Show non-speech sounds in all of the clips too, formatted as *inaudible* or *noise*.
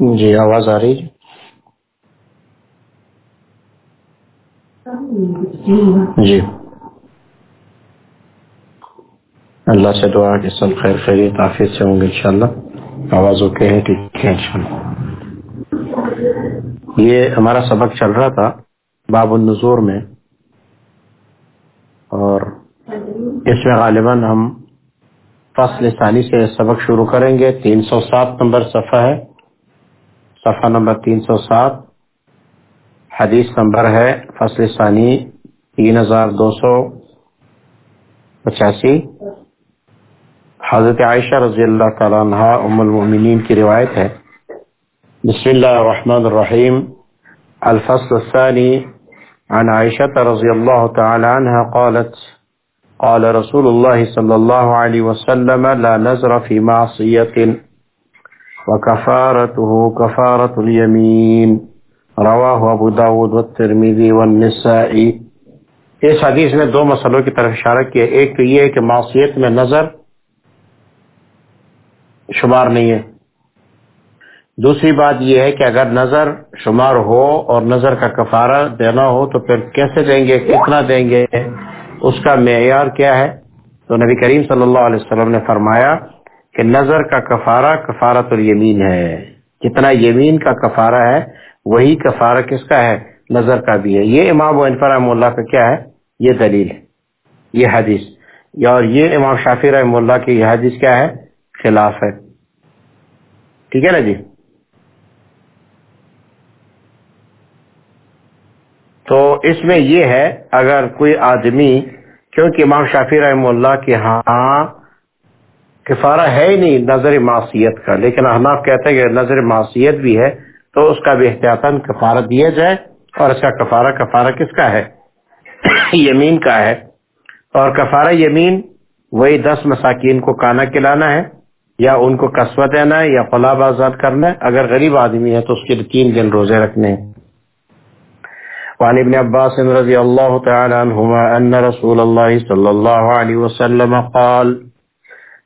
جی آواز آ رہی جی۔ اللہ سے دعا کہ سب خیر خیریت آفیت سے ہوں گے انشاءاللہ۔ آواز اوکے ہے، ٹھیک ہے انشاءاللہ۔ یہ ہمارا سبق چل رہا تھا باب النظور میں۔ اور اس میں غالباً ہم فصل ثانی سے سبق شروع کریں گے۔ تین سو سات نمبر صفحہ ہے۔ صفحہ نمبر تین سو سات۔ حدیث نمبر ہے، فصل ثانی، تین ہزار دو سو پچاسی۔ حضرت عائشہ رضی اللہ تعالیٰ عنہ ام المؤمنین کی روایت ہے۔ بسم اللہ الرحمن الرحیم۔ الفصل الثانی، عن عائشة رضي الله تعالى عنها قالت، قال رسول الله صلى الله عليه وسلم، لا نزر في معصية وكفارته كفارة اليمين. رواه ابو داود والترمذي والنسائي. اس حدیث میں دو مسئلوں کی طرف اشارہ کیا ایک تو یہ ہے کہ معصیت میں نظر شمار نہیں ہے۔ دوسری بات یہ ہے کہ اگر نظر شمار ہو اور نظر کا کفارہ دینا ہو تو پھر کیسے دیں گے؟ کتنا دیں گے؟ اس کا معیار کیا ہے؟ تو نبی کریم صلی اللہ علیہ وسلم نے فرمایا کہ نظر کا کفارہ کفارت الیمین ہے۔ جتنا یمین کا کفارہ ہے، وہی کفارہ کس کا ہے؟ نظر کا بھی ہے۔ یہ امام و رحم اللہ کا کیا ہے؟ یہ دلیل ہے۔ یہ حدیث۔ اور یہ امام شافی رحم اللہ کی یہ حدیث کیا ہے؟ خلاف ہے۔ ٹھیک ہے نا جی؟ تو اس میں یہ ہے، اگر کوئی آدمی، کیونکہ امام شافی رحم اللہ کے ہاں کفارہ ہے ہی نہیں نظر معصیت کا۔ لیکن احناف کہتے ہیں کہ نظر معصیت بھی ہے تو اس کا بھی احتیاطاً کفارہ دیا جائے۔ اور اس کا کفارہ کفارہ کس کا ہے؟ *coughs* یمین کا ہے۔ اور کفارہ یمین، وہی دس مساکین کو کانا کلانا ہے، یا ان کو قصبہ دینا ہے، یا فلاب آزاد کرنا ہے۔ اگر غریب آدمی ہے تو اس کے تین دن روزے رکھنے ہیں۔ وعن ابن عباس رضی اللہ تعالی عنہما ان رسول اللہ صلی اللہ علیہ وسلم قال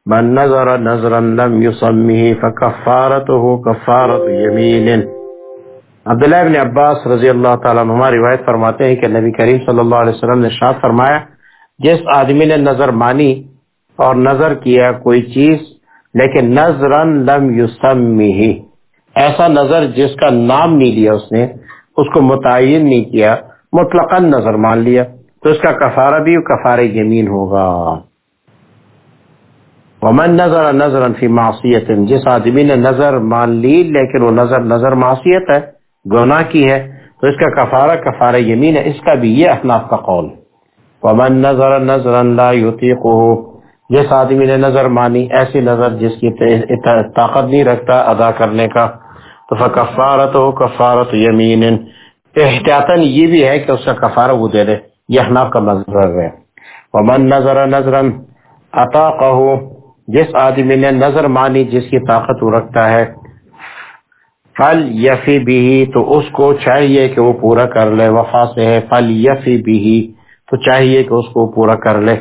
من نظر نظرا لم يصمه فكفارته كفارة يمين. عبداللہ ابن عباس رضی اللہ تعالیٰ عنہما روایت فرماتے ہیں کہ نبی کریم صلی اللہ علیہ وسلم نے شاد فرمایا، جس آدمی نے نظر مانی اور نظر کیا کوئی چیز، لیکن نظرا لم يسمه ایسا نظر جس کا نام نہیں لیا اس نے، اس کو متعین نہیں کیا، مطلقا نظر مان لیا، تو اس کا کفارہ بھی کفار یمین ہوگا۔ ومن نظر نظر فی معصیت، جس آدمی نے نظر مان لی، لیکن وہ نظر نظر معصیت ہے، گناہ کی ہے، تو اس کا کفارہ کفارہ یمین ہے، اس کا بھی یہ احناف کا قول۔ ومن نظر نظر لا یطیقه جس آدمی نے نظر مانی، ایسی نظر جس کی طاقت نہیں رکھتا ادا کرنے کا، تو فکفارت ہو کفارت یمین۔ احتیاطاً یہ بھی ہے کہ اس کا کفارہ وہ دے دے، یہ احناف کا مذہب ہے۔ ومن نظر نظرا عطا جس آدمی نے نظر مانی جس کی طاقت وہ رکھتا ہے، فل یفی بھی تو اس کو چاہیے کہ وہ پورا کر لے، وفا سے ہے فل یفی بھی تو چاہیے کہ اس کو پورا کر لے۔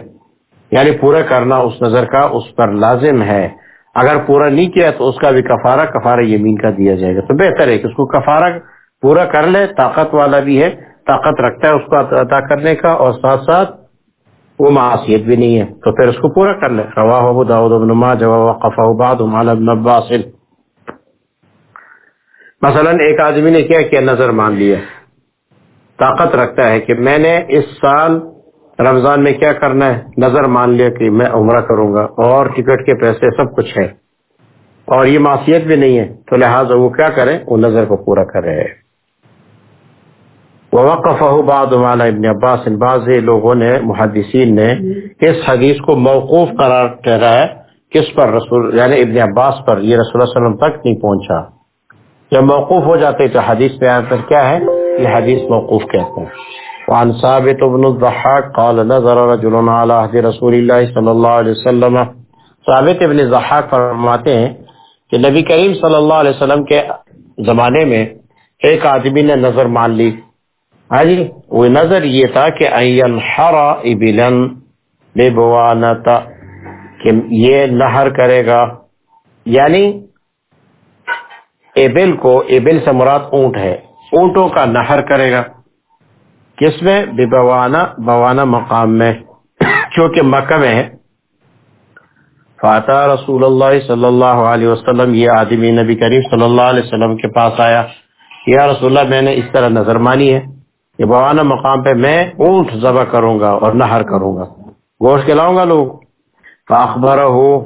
یعنی پورا کرنا اس نظر کا اس پر لازم ہے۔ اگر پورا نہیں کیا تو اس کا بھی کفارہ کفارہ یمین کا دیا جائے گا۔ تو بہتر ہے کہ اس کو کفارہ پورا کر لے، طاقت والا بھی ہے، طاقت رکھتا ہے اس کو ادا کرنے کا اور ساتھ ساتھ وہ معاشیت بھی نہیں ہے۔ تو پھر اس کو پورا کر لے۔ رواہ ابو داود ابن ماجہ وقفہ بعض علی ابن عباس۔ مثلا ایک آدمی نے کیا کیا؟ نظر مان لیا۔ طاقت رکھتا ہے کہ میں نے اس سال رمضان میں کیا کرنا ہے؟ نظر مان لیا کہ میں عمرہ کروں گا اور ٹکٹ کے پیسے سب کچھ ہے۔ اور یہ معصیت بھی نہیں ہے۔ تو لہٰذا وہ کیا کریں وہ نظر کو پورا کرے وقف بعد ابن عباس. ان بعض لوگوں نے، محدثین نے اس حدیث کو موقوف قرار ٹھہرایا کس پر؟ رسول یعنی ابن عباس پر. یہ رسول اللہ علیہ وسلم تک نہیں پہنچا. جب موقوف ہو جاتے تو حدیث پہ پر کیا ہے؟ یہ حدیث موقوف کہتے ہیں. وعن ثابت بن الضحاك قال، نظر رجل على عهد رسول الله صلى الله عليه وسلم. ثابت ابن ضحاك فرماتے ہیں کہ نبی کریم صلی اللہ علیہ وسلم کے زمانے میں ایک آدمی نے نظر مان لی. ہاں جی وہ نظر یہ تھا کہ ابلن بوانتا کہ یہ نہر کرے گا۔ یعنی ایبل کو ایبل سے مراد اونٹ ہے۔ اونٹوں کا نہر کرے گا۔ کس میں؟ بوانا بوانا مقام میں۔ چونکہ مکہ میں ہے۔ فاتح رسول اللہ صلی اللہ علیہ وسلم، یہ آدمی نبی کریم صلی اللہ علیہ وسلم کے پاس آیا۔ یا رسول اللہ، میں نے اس طرح نظر مانی ہے۔ کہ بوانا مقام پہ میں اونٹ ذبح کروں گا اور نہر کروں گا۔ گوشت کھلاؤں گا لوگ۔ فاخبر ہو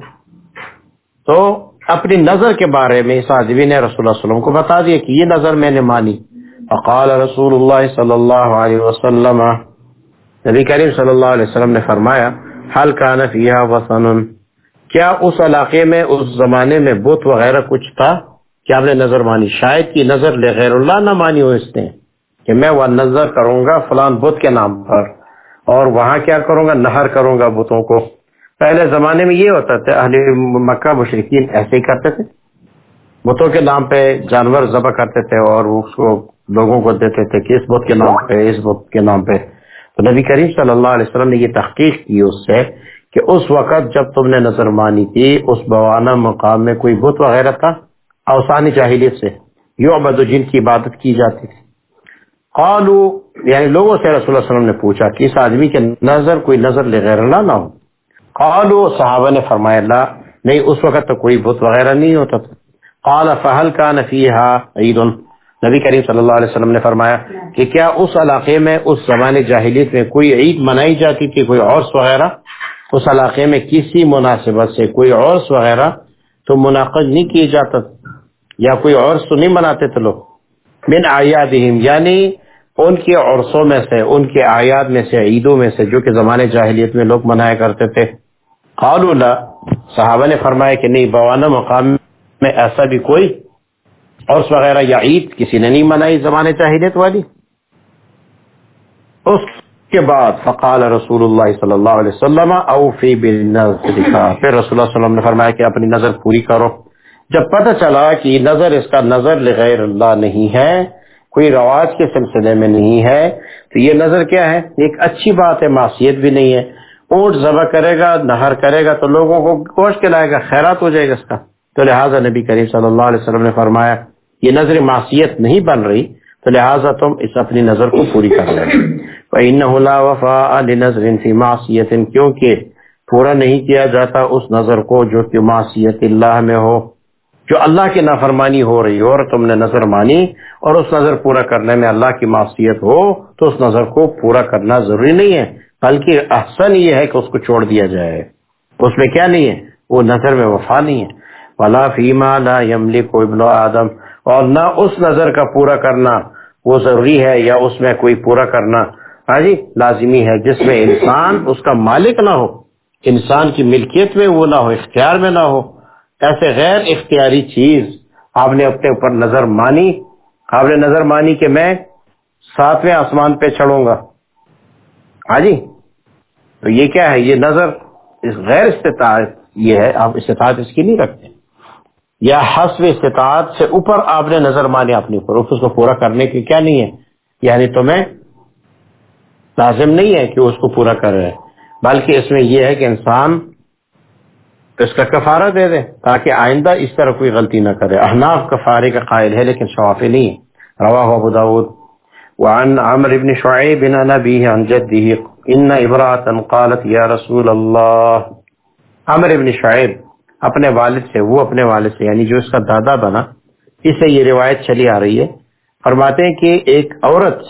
تو اپنی نظر کے بارے میں اس آدمی نے رسول اللہ علیہ وسلم کو بتا دیا کہ یہ نظر میں نے مانی۔ فقال رسول اللہ صلی اللہ علیہ وسلم۔ نبی کریم صلی اللہ علیہ وسلم نے فرمایا حل کان فیہا کیا اس علاقے میں، اس زمانے میں بت وغیرہ کچھ تھا؟ کیا آپ نے نظر مانی؟ شاید کی نظر لغیر اللہ نہ مانی ہو اس نے۔ کہ میں وہ نظر کروں گا فلان بت کے نام پر اور وہاں کیا کروں گا؟ نہر کروں گا بتوں کو۔ پہلے زمانے میں یہ ہوتا تھا، اہل مکہ مشرقین ایسے ہی کرتے تھے۔ بتوں کے نام پہ جانور ذبح کرتے تھے اور اس کو لوگوں کو دیتے تھے کہ اس بت کے نام پہ، اس بت کے نام پہ۔ تو نبی کریم صلی اللہ علیہ وسلم نے یہ تحقیق کی اس سے کہ اس وقت جب تم نے نظر مانی تھی، اس بوانا مقام میں کوئی بت وغیرہ تھا؟ اوسانی جاہلیت سے۔ یو ابد جن کی عبادت کی جاتی تھی۔ قالو یعنی لوگوں سے رسول اللہ علیہ وسلم نے پوچھا کہ اس آدمی کے نظر، کوئی نظر لغیر اللہ نہ ہو۔ قالو، صحابہ نے فرمایا اللہ نہیں، اس وقت تو کوئی بت وغیرہ نہیں ہوتا تھا۔ قال، فہل کا نفیحا عید۔ نبی کریم صلی اللہ علیہ وسلم نے فرمایا کہ کیا اس علاقے میں، اس زمانے جاہلیت میں کوئی عید منائی جاتی تھی، کوئی عرص وغیرہ؟ اس علاقے میں کسی مناسبت سے کوئی عرص وغیرہ تو منعقد نہیں کیے جاتا یا کوئی عرص تو نہیں مناتے تھے لوگ۔ من آیادہم یعنی ان کے عرصوں میں سے، ان کے آیات میں سے، عیدوں میں سے، جو کہ زمانے جاہلیت میں لوگ منایا کرتے تھے۔ قالوا لا، صحابہ نے فرمایا کہ نہیں، بوانا مقام میں ایسا بھی کوئی عرص وغیرہ یا عید کسی نے نہیں منائی زمانے چاہیے والی۔ اس کے بعد فقال رسول اللہ صلی اللہ علیہ وسلم، اوفی بالنظر پھر رسول اللہ صلی اللہ علیہ وسلم نے فرمایا کہ اپنی نظر پوری کرو۔ جب پتہ چلا کہ نظر اس کا نظر لغیر اللہ نہیں ہے کوئی رواج کے سلسلے میں نہیں ہے۔ تو یہ نظر کیا ہے؟ ایک اچھی بات ہے، معصیت بھی نہیں ہے۔ اونٹ ذبح کرے گا، نہر کرے گا، تو لوگوں کو گوشت کے لائے گا، خیرات ہو جائے گا اس کا۔ تو لہٰذا نبی کریم صلی اللہ علیہ وسلم نے فرمایا، یہ نظر معصیت نہیں بن رہی، تو لہٰذا تم اس اپنی نظر کو پوری کر لیں وفا نظر معصیت، کیونکہ پورا نہیں کیا جاتا اس نظر کو جو کہ معصیت اللہ میں ہو۔ جو اللہ کی نافرمانی ہو رہی ہو اور تم نے نظر مانی اور اس نظر پورا کرنے میں اللہ کی معصیت ہو، تو اس نظر کو پورا کرنا ضروری نہیں ہے۔ بلکہ احسن یہ ہے کہ اس کو چھوڑ دیا جائے۔ اس میں کیا نہیں ہے؟ وہ نظر میں وفا نہیں ہے۔ ولا فیما لا یملک ابن آدم۔ اور نہ اس نظر کا پورا کرنا وہ ضروری ہے یا اس میں کوئی پورا کرنا۔ ہاں جی لازمی ہے جس میں انسان اس کا مالک نہ ہو۔ انسان کی ملکیت میں وہ نہ ہو، اختیار میں نہ ہو۔ ایسے غیر اختیاری چیز آپ نے اپنے اوپر نظر مانی، آپ نے نظر مانی کہ میں ساتویں آسمان پہ چڑھوں گا۔ ہاں جی؟ تو یہ کیا ہے؟ یہ نظر اس غیر استطاعت، یہ ہے، آپ استطاعت اس کی نہیں رکھتے۔ یا حسب استطاعت سے اوپر آپ نے نظر مانی اپنے اوپر، اس کو پورا کرنے کی کیا نہیں ہے؟ یعنی تمہیں لازم نہیں ہے کہ اس کو پورا کر رہے۔ بلکہ اس میں یہ ہے کہ انسان تو اس کا کفارہ دے دے تاکہ آئندہ اس طرح کوئی غلطی نہ کرے۔ احناف کفارے کا قائل ہے لیکن شوافی نہیں رواہ ابو داود۔ وعن عمر بن شعیب بن نبیہ عن جدہ ان ابراتا قالت یا رسول اللہ۔ عمر بن شعیب اپنے والد سے، وہ اپنے والد سے یعنی جو اس کا دادا بنا، اس سے یہ روایت چلی آ رہی ہے۔ فرماتے ہیں کہ ایک عورت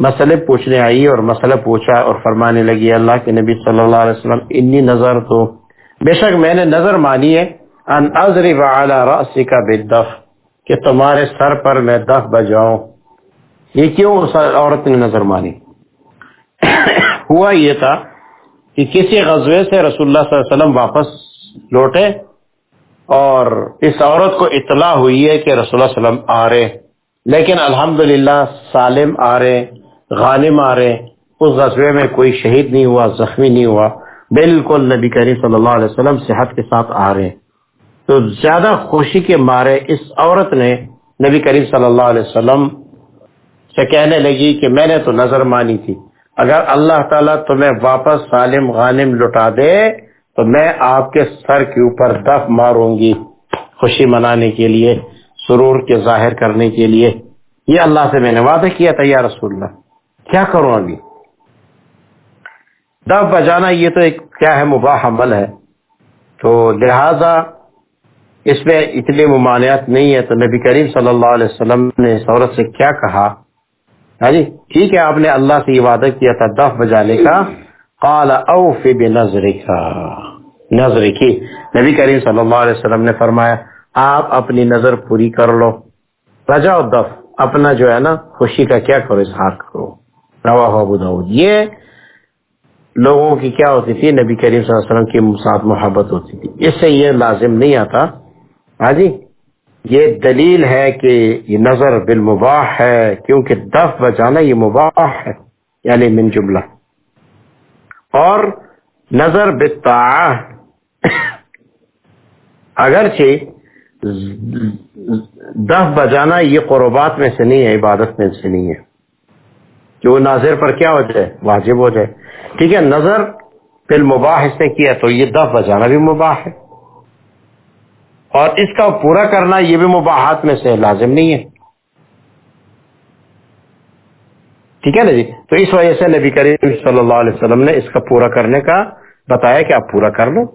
مسئلے پوچھنے آئی اور مسئلہ پوچھا اور فرمانے لگی، اللہ کے نبی صلی اللہ علیہ وسلم، انی نظر تو بے شک میں نے نظر مانی ہے ان رأسی کا بے کہ تمہارے سر پر میں دف بجاؤں۔ یہ کیوں اس عورت نے نظر مانی؟ ہوا یہ تھا کہ کسی غزوے سے رسول اللہ صلی اللہ علیہ وسلم واپس لوٹے اور اس عورت کو اطلاع ہوئی ہے کہ رسول اللہ علیہ وسلم آ رہے لیکن الحمد سالم آ رہے غالم آ رہے، اس غزبے میں کوئی شہید نہیں ہوا، زخمی نہیں ہوا۔ بالکل نبی کریم صلی اللہ علیہ وسلم صحت کے ساتھ آ رہے تو زیادہ خوشی کے مارے اس عورت نے نبی کریم صلی اللہ علیہ وسلم سے کہنے لگی کہ میں نے تو نظر مانی تھی۔ اگر اللہ تعالیٰ تمہیں واپس سالم غالم لٹا دے تو میں آپ کے سر کے اوپر دف ماروں گی خوشی منانے کے لیے، سرور کے ظاہر کرنے کے لیے۔ یہ اللہ سے میں نے وعدہ کیا تھا، یا رسول اللہ، کیا کروں ابھی؟ دف بجانا یہ تو ایک کیا ہے، مباح عمل ہے۔ تو لہذا اس میں اتنی ممانعت نہیں ہے۔ تو نبی کریم صلی اللہ علیہ وسلم نے اس عورت سے کیا کہا؟ ہاں جی ٹھیک ہے، آپ نے اللہ سے یہ وعدہ کیا تھا دف بجانے کا۔ قال اوف بنظر کا نظر کی نبی کریم صلی اللہ علیہ وسلم نے فرمایا، آپ اپنی نظر پوری کر لو۔ رجا دف اپنا جو ہے نا، خوشی کا کیا کرو، اظہار کرو۔ روا ابو داود۔ یہ لوگوں کی کیا ہوتی تھی؟ نبی کریم صلی اللہ علیہ وسلم کے ساتھ محبت ہوتی تھی۔ اس سے یہ لازم نہیں آتا۔ ہاں جی یہ دلیل ہے کہ یہ نظر بالمباح ہے، کیونکہ دف بچانا یہ مباح ہے یعنی من جملہ۔ اور نظر بتا اگرچہ دف بجانا یہ قربات میں سے نہیں ہے، عبادت میں سے نہیں ہے۔ کہ وہ ناظر پر کیا ہو جائے؟ واجب ہو جائے۔ ٹھیک ہے، نظر پھر مباح اس نے کیا تو یہ دف بجانا بھی مباح ہے۔ اور اس کا پورا کرنا یہ بھی مباحات میں سے لازم نہیں ہے۔ ٹھیک ہے نا جی؟ تو اس وجہ سے نبی کریم صلی اللہ علیہ وسلم نے اس کا پورا کرنے کا بتایا کہ آپ پورا کر لو۔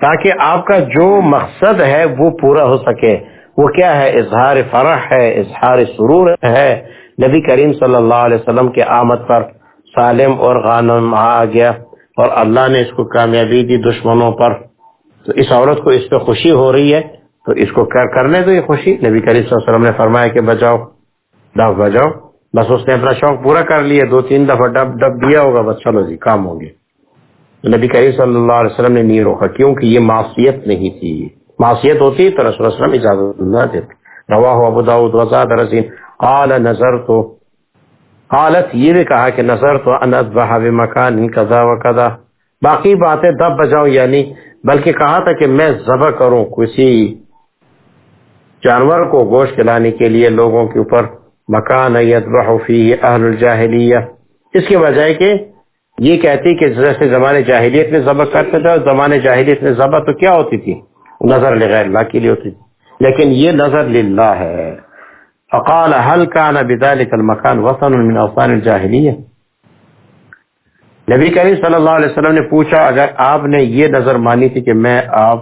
تاکہ آپ کا جو مقصد ہے وہ پورا ہو سکے۔ وہ کیا ہے؟ اظہار فرح ہے، اظہار سرور ہے۔ نبی کریم صلی اللہ علیہ وسلم کے آمد پر۔ سالم اور غانم آ گیا اور اللہ نے اس کو کامیابی دی دشمنوں پر۔ تو اس عورت کو اس پہ خوشی ہو رہی ہے۔ تو اس کو کر کرنے دو یہ خوشی؟ نبی کریم صلی اللہ علیہ وسلم نے فرمایا کہ بچاؤ ڈب بجاؤ۔ بس اس نے اپنا شوق پورا کر لیا۔ دو تین دفعہ ڈب ڈب دیا ہوگا، بس چلو جی کام ہو گیا۔ نبی کریم صلی اللہ علیہ وسلم نے نہیں روکا، کیونکہ یہ معصیت نہیں تھی۔ معصیت ہوتی تو رسول وسلم اجازت نہ دیتے۔ روا ابو داود وزاد رسین قال نظر تو حالت یہ بھی کہا کہ نظر تو انت بہاب مکان کذا و کذا۔ باقی باتیں دب بجاؤ یعنی بلکہ کہا تھا کہ میں ذبح کروں کسی جانور کو گوشت کھلانے کے لیے لوگوں کے اوپر۔ مکان اہل الجاہلیہ۔ اس کے بجائے کہ یہ کہتی کہ جیسے زمانے جاہلیت میں ذبح کرتے تھے زمانے جاہلیت میں ذبح تو کیا ہوتی تھی؟ نظر لغیر اللہ کے لیے ہوتی تھی۔ لیکن یہ نظر للہ ہے۔ فقال هل كان بذلك المكان وطن من اوطان الجاہلیہ نبی کریم صلی اللہ علیہ وسلم نے پوچھا، اگر آپ نے یہ نظر مانی تھی کہ میں آپ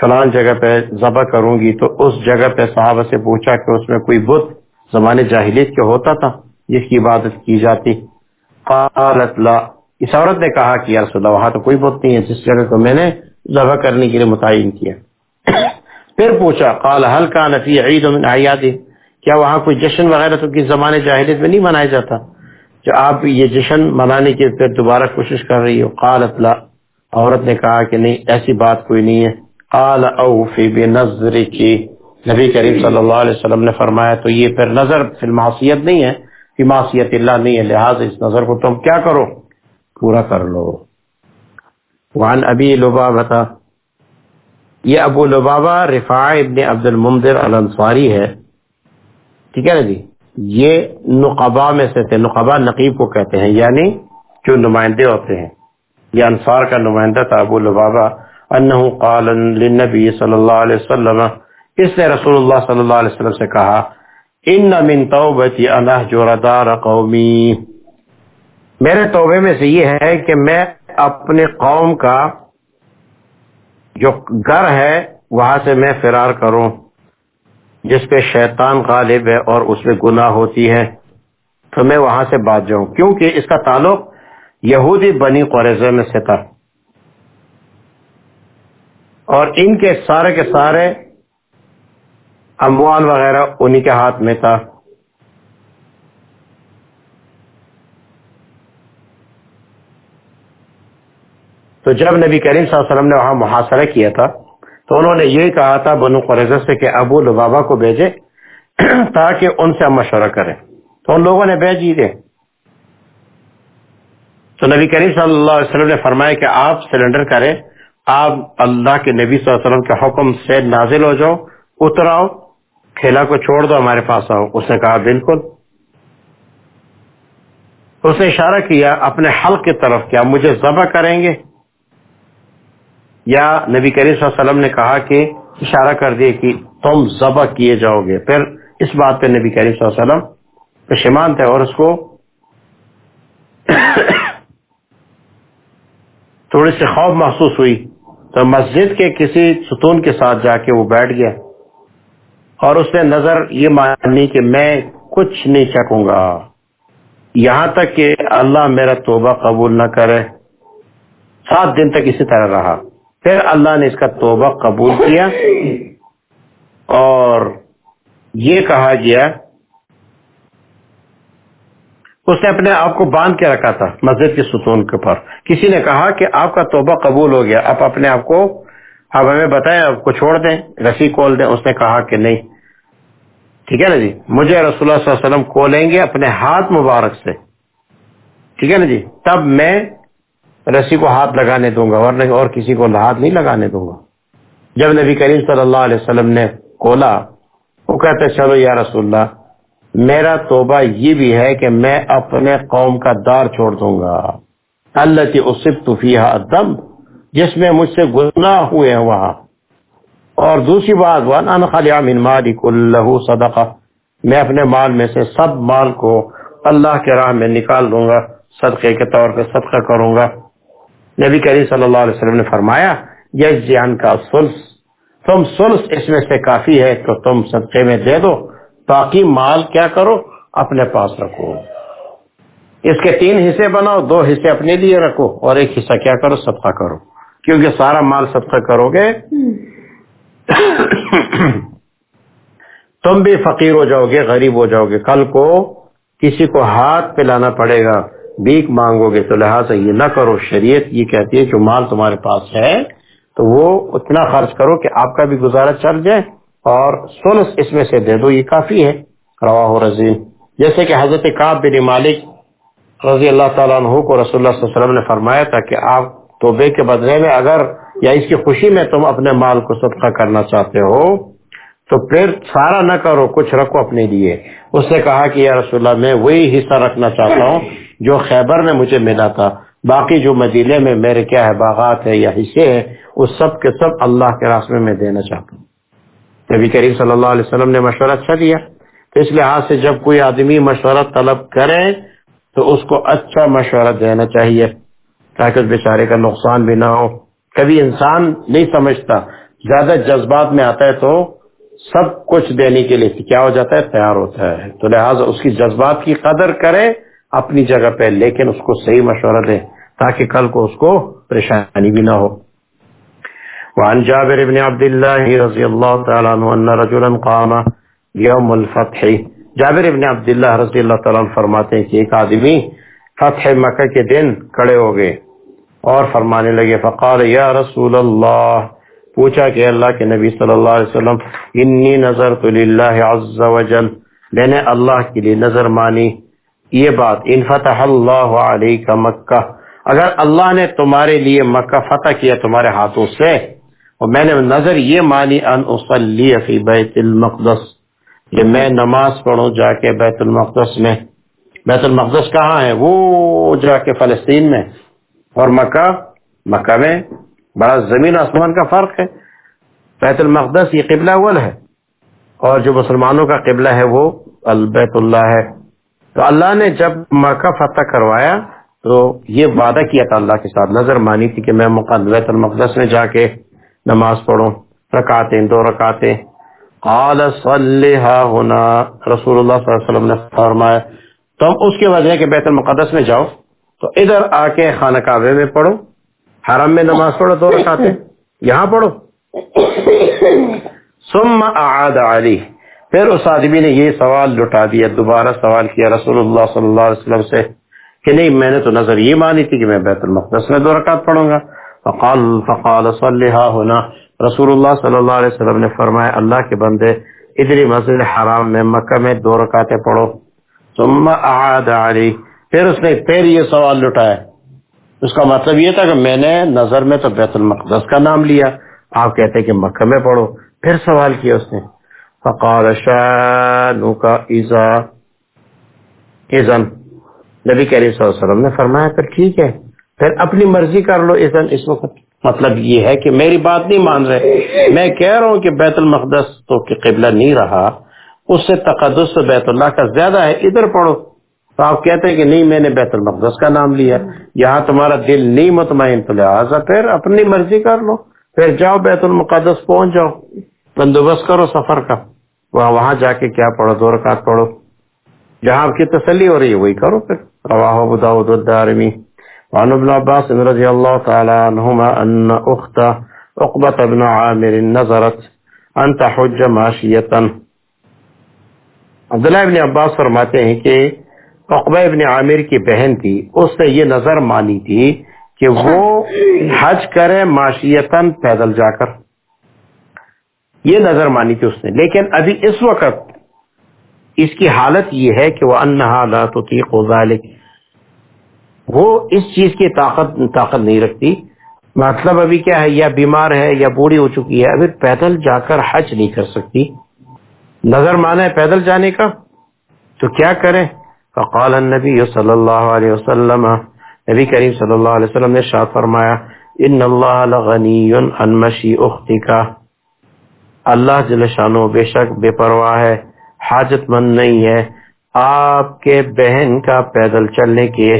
فلان جگہ پہ ذبح کروں گی، تو اس جگہ پہ صحابہ سے پوچھا کہ اس میں کوئی بت زمانے جاہلیت کے ہوتا تھا؟ جس کی عبادت کی جاتی۔ قالت لا۔ اس عورت نے کہا کہ رسول اللہ، وہاں تو کوئی بت نہیں ہے۔ جس جگہ کو میں نے ذبح کرنے کے لیے متعین کیا۔ *coughs* پھر پوچھا، قال هل كان في عيد من اعياد کیا وہاں کوئی جشن وغیرہ تو کس زمانے جاہلیت میں نہیں منایا جاتا؟ کہ آپ یہ جشن منانے کی پھر دوبارہ کوشش کر رہی ہو، قالت لا۔ عورت نے کہا کہ نہیں، ایسی بات کوئی نہیں ہے۔ قال اوفی بنظر کی نبی کریم صلی اللہ علیہ وسلم نے فرمایا، تو یہ پھر نظر فی المعصیت نہیں ہے؟ فی معصیت اللہ نہیں ہے، لہٰذا اس نظر کو تم کیا کرو؟ پورا کر لو۔ وعن ابی لبابتا یہ ابو لبابا رفاع ابن عبد المنذر الانصاری ہے۔ ٹھیک ہے نا جی؟ یہ نقبا میں سے تھے نقبا نقیب کو کہتے ہیں یعنی جو نمائندے ہوتے ہیں یہ انصار کا نمائندہ تھا ابو البابا انہو قال للنبی صلی اللہ علیہ وسلم، اس نے رسول اللہ صلی اللہ علیہ وسلم سے کہا، ان من توبتی انہ جو ردار قومی. میرے توبے میں سے یہ ہے کہ میں اپنے قوم کا جو گھر ہے، وہاں سے میں فرار کروں۔ جس پہ شیطان غالب ہے اور اس میں گناہ ہوتی ہے، تو میں وہاں سے بات جاؤں۔ کیونکہ اس کا تعلق یہودی بنی قریضے میں سے تھا۔ اور ان کے سارے کے سارے اموال وغیرہ انہی کے ہاتھ میں تھا۔ تو جب نبی کریم صلی اللہ علیہ وسلم نے وہاں محاصرہ کیا تھا تو انہوں نے یہ کہا تھا بنو قریضہ سے کہ ابو لبابا کو بھیجے *clears throat* تاکہ ان سے مشورہ کرے تو ان لوگوں نے بھیج ہی دے۔ تو نبی کریم صلی اللہ علیہ وسلم نے فرمایا کہ آپ سلنڈر کریں، آپ اللہ کے نبی صلی اللہ علیہ وسلم کے حکم سے نازل ہو جاؤ اتر آؤ کھیلا کو چھوڑ دو، ہمارے پاس آؤ۔ اس نے کہا، بالکل۔ اس نے اشارہ کیا اپنے حلق کی طرف کیا مجھے ذبح کریں گے۔ یا نبی کریم صلی اللہ علیہ وسلم نے کہا کہ اشارہ کر دیا کہ تم ذبح کیے جاؤ گے۔ پھر اس بات پہ نبی کریم صلی اللہ علیہ وسلم پشمان تھے اور اس کو *coughs* تھوڑی سی خوف محسوس ہوئی۔ تو مسجد کے کسی ستون کے ساتھ جا کے وہ بیٹھ گیا اور اس نے نظر یہ مانی کہ میں کچھ نہیں چکوں گا۔ یہاں تک کہ اللہ میرا توبہ قبول نہ کرے۔ سات دن تک اسی طرح رہا۔ پھر اللہ نے اس کا توبہ قبول کیا اور یہ کہا گیا، اس نے اپنے آپ کو باندھ کے رکھا تھا مسجد کے ستون کے پر کسی نے کہا کہ آپ کا توبہ قبول ہو گیا، آپ اپنے آپ کو، آپ ہمیں بتائیں، آپ کو چھوڑ دیں، رسی کھول دیں۔ اس نے کہا کہ نہیں۔ ٹھیک ہے نا جی؟ مجھے رسول اللہ صلی اللہ علیہ وسلم کھولیں گے اپنے ہاتھ مبارک سے۔ ٹھیک ہے نا جی؟ تب میں رسی کو ہاتھ لگانے دوں گا، ورنہ اور کسی کو ہاتھ نہیں لگانے دوں گا۔ جب نبی کریم صلی اللہ علیہ وسلم نے کھولا وہ کہتے چلو یا رسول اللہ، میرا توبہ یہ بھی ہے کہ میں اپنے قوم کا دار چھوڑ دوں گا۔ اللہ کی اسب توفیہ دم جس میں مجھ سے گناہ ہوئے ہیں وہاں۔ اور دوسری بات، وان خالی من مالک اللہ صدقہ، میں اپنے مال میں سے سب مال کو اللہ کے راہ میں نکال دوں گا، صدقے کے طور پہ صدقہ کروں گا۔ نبی کریم صلی اللہ علیہ وسلم نے فرمایا، یس جان کا سلس، تم سلس اس میں سے کافی ہے تو تم صدقے میں دے دو، باقی مال کیا کرو، اپنے پاس رکھو۔ اس کے تین حصے بناؤ، دو حصے اپنے لیے رکھو اور ایک حصہ کیا کرو، صدقہ کرو۔ کیونکہ سارا مال صدقہ کرو گے، تم بھی فقیر ہو جاؤ گے، غریب ہو جاؤ گے۔ کل کو کسی کو ہاتھ پلانا پڑے گا۔ بیک مانگو گے تو لہٰذا یہ نہ کرو شریعت، یہ کہتی ہے جو مال تمہارے پاس ہے، تو وہ اتنا خرچ کرو کہ آپ کا بھی گزارا چل جائے اور سلس اس میں سے دے دو، یہ کافی ہے۔ روا رضیم جیسے کہ حضرت کاب بن مالک رضی اللہ تعالیٰ عنہ کو رسول اللہ صلی اللہ علیہ وسلم نے فرمایا تھا کہ آپ توبے کے بدلے میں اگر یا اس کی خوشی میں تم اپنے مال کو صدقہ کرنا چاہتے ہو، تو پھر سارا نہ کرو، کچھ رکھو اپنے لیے۔ اس نے کہا کہ یا رسول اللہ، میں وہی حصہ رکھنا چاہتا ہوں جو خیبر میں مجھے ملا تھا، باقی جو مدیلے میں میرے کیا ہے، باغات ہے یا حصے ہیں، اس سب کے سب اللہ کے راستے میں دینا چاہتا ہوں۔ نبی کریم صلی اللہ علیہ وسلم نے مشورہ اچھا دیا۔ تو اس لحاظ سے جب کوئی آدمی مشورہ طلب کرے، تو اس کو اچھا مشورہ دینا چاہیے۔ تاکہ اس بیچارے کا نقصان بھی نہ ہو۔ کبھی انسان نہیں سمجھتا، زیادہ جذبات میں آتا ہے تو سب کچھ دینے کے لیے کیا ہو جاتا ہے، تیار ہوتا ہے۔ تو لہٰذا اس کی جذبات کی قدر کرے اپنی جگہ پہ، لیکن اس کو صحیح مشورہ دے تاکہ کل کو اس کو پریشانی بھی نہ ہو۔ وعن جابر بن عبد الله رضي الله تعالى عنه أن رجلا قام يوم الفتح۔ جابر بن عبد الله رضی اللہ تعالیٰ عنہ فرماتے ہیں کہ ایک آدمی فتح مکہ کے دن کھڑے ہو گئے اور فرمانے لگے، فقال، یا رسول اللہ۔ پوچھا کہ اللہ کے نبی صلی اللہ علیہ وسلم، انی نظر تو عز و جل میں نے اللہ کے لیے نظر مانی۔ یہ بات، ان فتح اللہ علیہ کا مکہ، اگر اللہ نے تمہارے لیے مکہ فتح کیا تمہارے ہاتھوں سے، اور میں نے نظر یہ مانی، ان اصلی فی بیت المقدس، کہ میں نماز پڑھوں جا کے بیت المقدس میں۔ بیت المقدس کہاں ہے؟ وہ جا کے فلسطین میں۔ اور مکہ؟ مکہ میں۔ بڑا زمین آسمان کا فرق ہے۔ بیت المقدس یہ قبلہ اول ہے۔ اور جو مسلمانوں کا قبلہ ہے وہ البیت اللہ ہے۔ تو اللہ نے جب مکہ فتح کروایا تو یہ وعدہ کیا تھا اللہ کے ساتھ، نظر مانی تھی کہ میں بیت المقدس میں جا کے نماز پڑھوں رکاتے دو رکاتے قال ہونا رسول اللہ صلی اللہ علیہ وسلم نے فرمایا، تم اس کے وجہ کہ بیت المقدس میں جاؤ۔ تو ادھر آ کے خانہ کعبے میں پڑھو، حرم میں نماز پڑھو، دو رکھاتے یہاں پڑھو۔ ثم اعاد علی۔ پھر اس آدمی نے یہ سوال لٹا دیا، دوبارہ سوال کیا رسول اللہ صلی اللہ علیہ وسلم سے کہ نہیں، میں نے تو نظر یہ مانی تھی کہ میں بیت المقدس میں دو رکعت پڑھوں گا۔ فقال فقال صلیحا ہونا۔ رسول اللہ صلی اللہ علیہ وسلم نے فرمایا، اللہ کے بندے، ادری مسجد حرام میں، مکہ میں دو رکعتیں پڑھو۔ ثم اعاد علی۔ پھر اس نے پھر یہ سوال لٹایا۔ اس کا مطلب یہ تھا کہ میں نے نظر میں تو بیت المقدس کا نام لیا۔ آپ کہتے کہ مکہ میں پڑھو۔ پھر سوال کیا اس نے۔ فقال کا ایزا ایزن نبی کریم صلی اللہ علیہ وسلم نے فرمایا، پھر ٹھیک ہے۔ پھر اپنی مرضی کر لو ایزن اس وقت مطلب یہ ہے کہ میری بات نہیں مان رہے۔ میں کہہ رہا ہوں کہ بیت المقدس تو کہ قبلہ نہیں رہا۔ اس سے تقدس تو بیت اللہ کا زیادہ ہے۔ ادھر پڑھو۔ تو آپ کہتے ہیں کہ نہیں، میں نے بیت المقدس کا نام لیا۔ یہاں تمہارا دل نہیں مطمئن تو لہٰذا پھر اپنی مرضی کر لو۔ پھر جاؤ بیت المقدس، پہنچ جاؤ۔ بندوبست کرو سفر کا۔ وہاں وہاں جا کے کیا پڑھو؟ دو رکعت پڑھو۔ جہاں آپ کی تسلی ہو رہی ہے، وہی کرو پھر۔ رواہ ابو داود الدارمی وعن ابن عباس رضی اللہ تعالی عنہما ان اخت عقبت ابن عامر نظرت ان تحج معاشیتا عبداللہ ابن عباس فرماتے ہیں کہ عقبہ ابن عامر کی بہن تھی، اس نے یہ نظر مانی تھی کہ وہ حج کرے معاشیتاً پیدل جا کر۔ یہ نظر مانی تھی اس نے۔ لیکن ابھی اس وقت اس کی حالت یہ ہے کہ وہ انہا لا تطیق وہ اس چیز کی طاقت طاقت نہیں رکھتی۔ مطلب ابھی کیا ہے؟ یا بیمار ہے یا بوڑھی ہو چکی ہے، ابھی پیدل جا کر حج نہیں کر سکتی۔ نظر مانا ہے پیدل جانے کا؟ تو کیا کریں؟ فقال النبی صلی اللہ علیہ وسلم۔ نبی کریم صلی اللہ علیہ وسلم نے شاہ فرمایا ان اللہ لغنی عن مشی اختی کا اللہ جل شانو بے شک بے پرواہ ہے، حاجت مند نہیں ہے۔ آپ کے بہن کا پیدل چلنے کے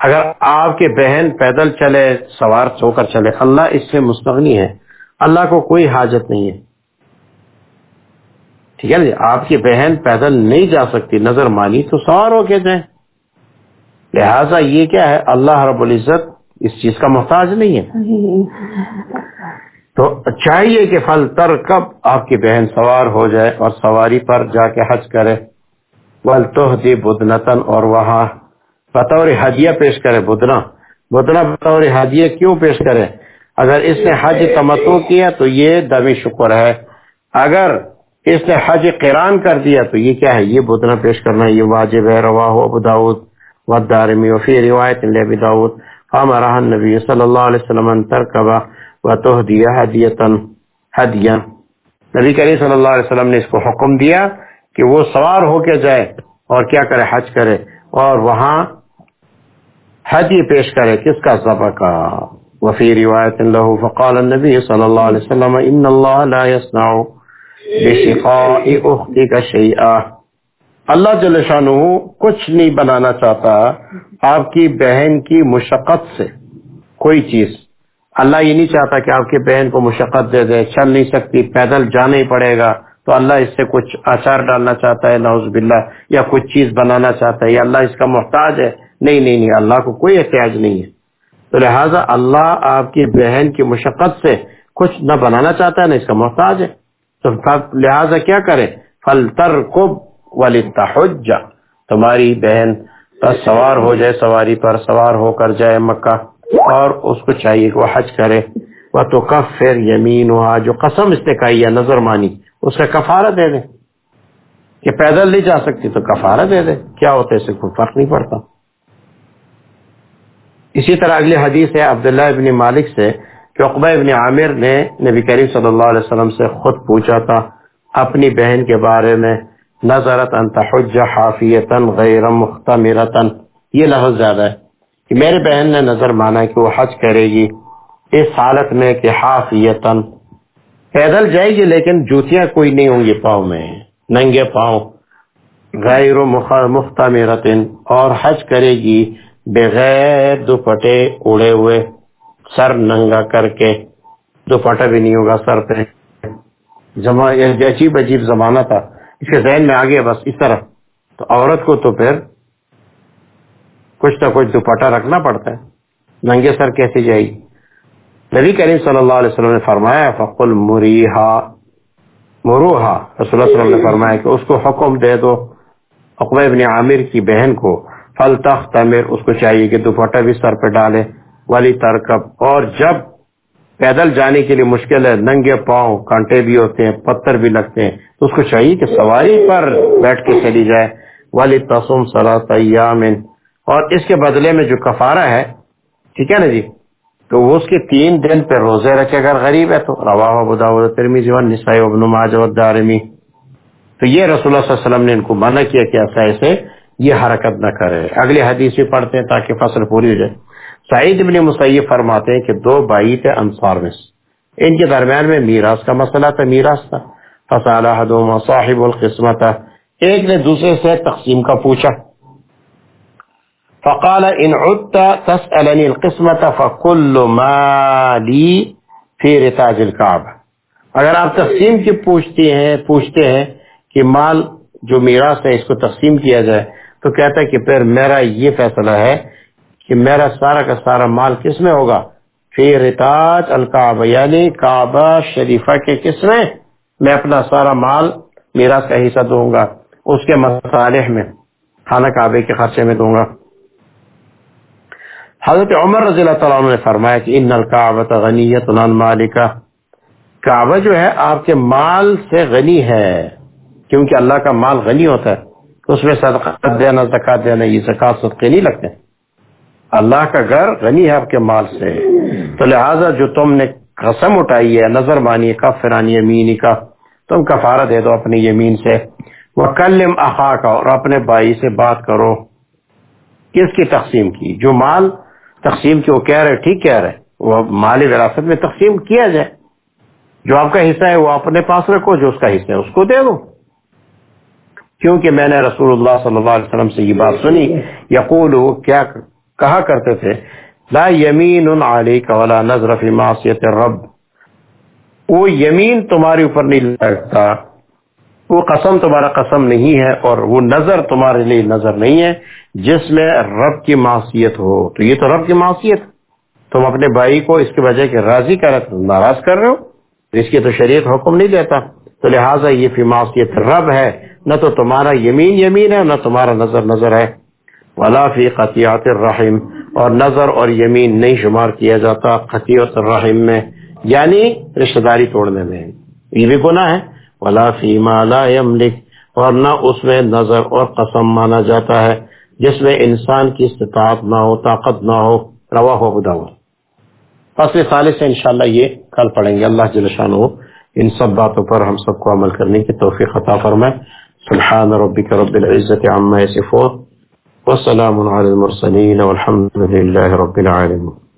اگر آپ کے بہن پیدل چلے، سوار سو کر چلے، اللہ اس سے مستغنی ہے۔ اللہ کو کوئی حاجت نہیں ہے۔ ٹھیک ہے نا آپ کی بہن پیدل نہیں جا سکتی، نظر مانی تو سوار ہو کے جائیں۔ لہذا یہ کیا ہے، اللہ رب العزت اس چیز کا محتاج نہیں ہے۔ جی۔ تو چاہیے کہ فل تر کب آپ کی بہن سوار ہو جائے اور سواری پر جا کے حج کرے۔ ول تو بدنتن اور وہاں بطور ہدیہ پیش کرے۔ بدنا بدنا بطور ہدیہ کیوں پیش کرے؟ اگر اس نے حج تمتو کیا تو یہ دمی شکر ہے۔ اگر اس نے حج قران کر دیا تو یہ کیا ہے؟ یہ بدنا پیش کرنا یہ واجب ہے۔ روا ابو داود ودارمی وفی روایت ابی داود ہمارا نبی صلی اللہ علیہ وسلم ترکبہ و تو دیا نبی کریم صلی اللہ علیہ وسلم نے اس کو حکم دیا کہ وہ سوار ہو کے جائے اور کیا کرے؟ حج کرے۔ اور وہاں حدی پیش کرے کس کا؟ ذبح کا۔ وفی روایت له، فقال النبي صلی اللہ علیہ وسلم، ان اللہ لا يصنع بشقاء اختك شيئا اللہ جل شانہ کچھ نہیں بنانا چاہتا آپ کی بہن کی مشقت سے، کوئی چیز۔ اللہ یہ نہیں چاہتا کہ آپ کی بہن کو مشقت دے دے، چل نہیں سکتی، پیدل جانا ہی پڑے گا۔ تو اللہ اس سے کچھ آچار ڈالنا چاہتا ہے نوز باللہ، یا کچھ چیز بنانا چاہتا ہے۔ یا اللہ اس کا محتاج ہے۔ نہیں نہیں نہیں، اللہ کو کوئی احتیاج نہیں ہے۔ تو لہٰذا اللہ آپ کی بہن کی مشقت سے کچھ نہ بنانا چاہتا ہے، نہ اس کا محتاج ہے۔ تو لہٰذا کیا کرے؟ فل تر والی تمہاری بہن بس سوار ہو جائے، سواری پر سوار ہو کر جائے مکہ۔ اور اس کو چاہیے کہ وہ حج کرے۔ وہ تو کف پھر یمین ہوا، جو قسم اس نے کہی ہے، نظر مانی۔ اس کا کفارہ دے دے۔ کہ پیدل نہیں جا سکتی تو کفارہ دے دے۔ کیا ہوتا ہے اس سے؟ کوئی فرق نہیں پڑتا۔ اسی طرح اگلی حدیث ہے عبداللہ ابن مالک سے، کہ عقبہ ابن عامر نے نبی کریم صلی اللہ علیہ وسلم سے خود پوچھا تھا، اپنی بہن کے بارے میں، نظرت انت حج حافیتا غیر مختمرتا۔ یہ لفظ زیادہ ہے۔ کہ میرے بہن نے نظر مانا کہ وہ حج کرے گی، اس حالت میں کہ ہاف یتن پیدل جائے گی، لیکن جوتیاں کوئی نہیں ہوں گی پاؤں میں، ننگے پاؤں۔ غیر مفت اور حج کرے گی بغیر دوپٹے اڑے ہوئے، سر ننگا کر کے۔ دوپٹا بھی نہیں ہوگا سر پہ۔ عجیب عجیب زمانہ تھا۔ اس کے ذہن میں آگے بس اس طرح۔ تو عورت کو تو پھر کچھ نہ کچھ دوپٹا رکھنا پڑتا ہے۔ ننگے سر کیسے جائے گی؟ نبی کریم صلی اللہ علیہ وسلم نے فرمایا، فقل مریحا مروحا۔ رسول اللہ وسلم نے فرمایا کہ اس کو حکم دے دو۔ اقبا ابن عامر کی بہن کو۔ فل تخت امیر اس کو چاہیے کہ دوپٹا بھی سر پہ ڈالے۔ والی ترکب۔ اور جب پیدل جانے کے لیے مشکل ہے، ننگے پاؤں، کانٹے بھی ہوتے ہیں، پتھر بھی لگتے ہیں، تو اس کو چاہیے کہ سواری پر بیٹھ کے چلی جائے۔ والی تسم سلا ایامن اور اس کے بدلے میں جو کفارہ ہے، ٹھیک ہے نا جی؟ تو وہ اس کے تین دن پہ روزے رکھے، اگر غریب ہے تو روا ابن دارمی تو یہ رسول اللہ صلی اللہ علیہ وسلم نے ان کو منع کیا کہ ایسا ایسے یہ حرکت نہ کرے۔ اگلی حدیث بھی پڑھتے ہیں تاکہ فصل پوری ہو جائے۔ سعید ابن مسیب فرماتے ہیں کہ دو بھائی تھے انصار میں ان کے درمیان میں میراث کا مسئلہ تھا، میراث تھا۔ فصالح صاحب القسمت ایک نے دوسرے سے تقسیم کا پوچھا۔ فقال ان عدت تسألني القسمة فكل ما لي في رتاج الكعبة. اگر آپ تقسیم کی پوچھتے ہیں پوچھتے ہیں کہ مال جو میراث ہے اس کو تقسیم کیا جائے، تو کہتا ہے کہ پھر میرا یہ فیصلہ ہے کہ میرا سارا کا سارا مال کس میں ہوگا؟ فی رتاج الکعبہ یعنی کعبہ شریفہ کے کس میں؟ میں اپنا سارا مال میراث کا حصہ دوں گا، اس کے مصالح میں، خانہ کعبے کے خرچے میں دوں گا۔ حضرت عمر رضی اللہ تعالیٰ عنہ نے فرمایا کہ ان الکعبۃ غنیت عن مالکہ کعبہ جو ہے آپ کے مال سے غنی ہے، کیونکہ اللہ کا مال غنی ہوتا ہے، اس میں صدقات دینا، زکات دینا، یہ زکات صدقے نہیں لگتے۔ اللہ کا گھر غنی ہے آپ کے مال سے۔ تو لہٰذا جو تم نے قسم اٹھائی ہے، نظر مانی کا فرانی یمینی کا تم کفارہ دے دو اپنی یمین سے۔ وہ کلم اخا کا اور اپنے بھائی سے بات کرو۔ کس کی تقسیم کی؟ جو مال تقسیم کی وہ کہہ رہے ٹھیک کہہ رہے وہ مالی وراثت میں تقسیم کیا جائے۔ جو آپ کا حصہ ہے وہ اپنے پاس رکھو، جو اس کا حصہ ہے اس کو دے دو۔ کیونکہ میں نے رسول اللہ صلی اللہ علیہ وسلم سے یہ بات سنی۔ یقول کیا کہا کرتے تھے؟ لا یمین علیک ولا نظر فی معصیت الرب۔ وہ یمین تمہارے اوپر نہیں لگتا۔ وہ قسم تمہارا قسم نہیں ہے اور وہ نظر تمہارے لیے نظر نہیں ہے جس میں رب کی معصیت ہو۔ تو یہ تو رب کی معصیت۔ تم اپنے بھائی کو اس کی وجہ کے راضی کر ناراض کر رہے ہو۔ اس کی تو شریعت حکم نہیں دیتا۔ تو لہٰذا یہ فی معصیت رب ہے۔ نہ تو تمہارا یمین یمین ہے، نہ تمہارا نظر نظر ہے۔ ولا فی قطیات الرحم۔ اور نظر اور یمین نہیں شمار کیا جاتا قطیت الرحم میں یعنی رشتہ داری توڑنے میں۔ یہ بھی گناہ ہے۔ ولا فی لا یملک اور نہ اس میں نظر اور قسم مانا جاتا ہے، جس میں انسان کی استطاعت نہ ہو، طاقت نہ ہو۔ روا ہو بداور فصل خالص سے انشاءاللہ یہ کل پڑھیں گے۔ اللہ جلشان ہو ان سب باتوں پر ہم سب کو عمل کرنے کی توفیق عطا فرمائے۔ سبحان ربك رب العزة عما يصفون وسلام على المرسلين والحمد لله رب العالمين